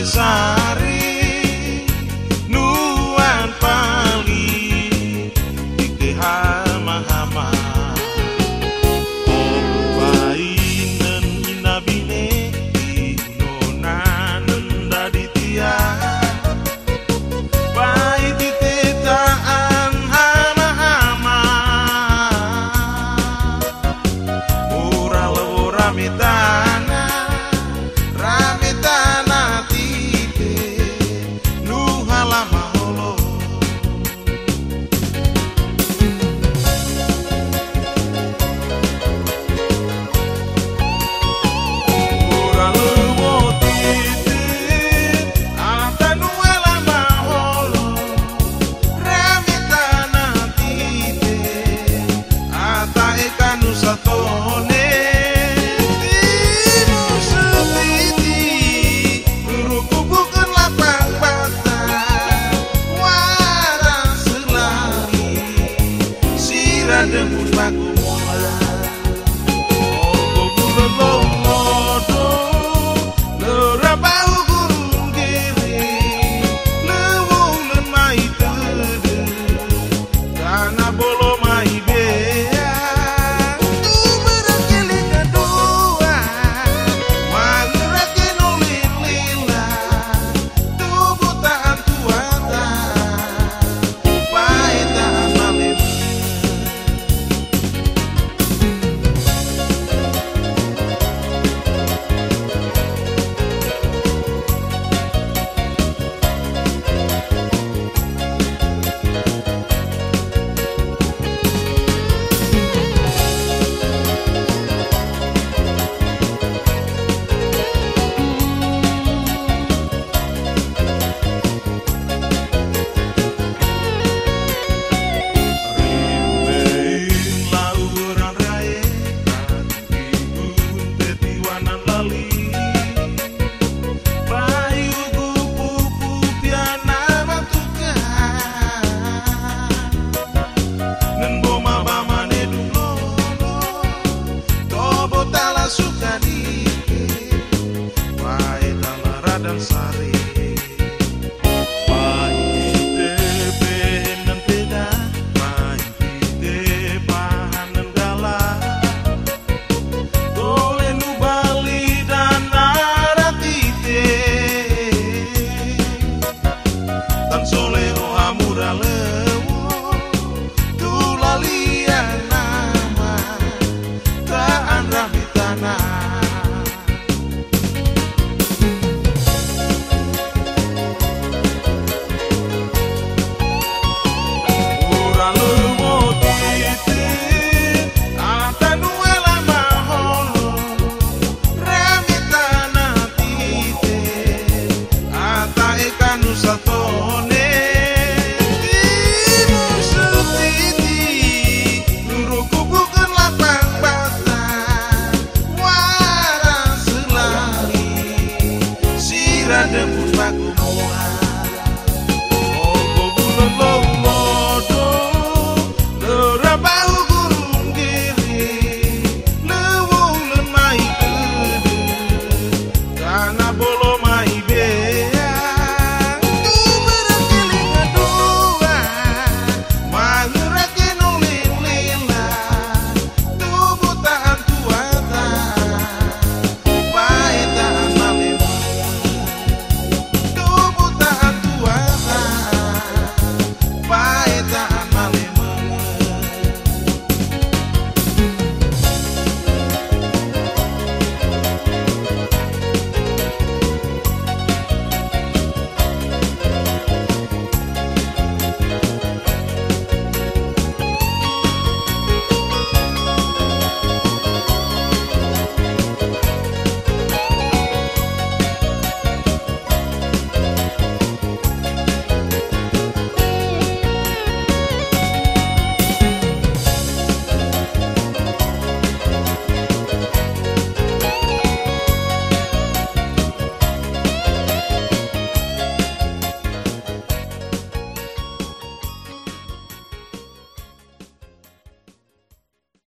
Design. Debut baku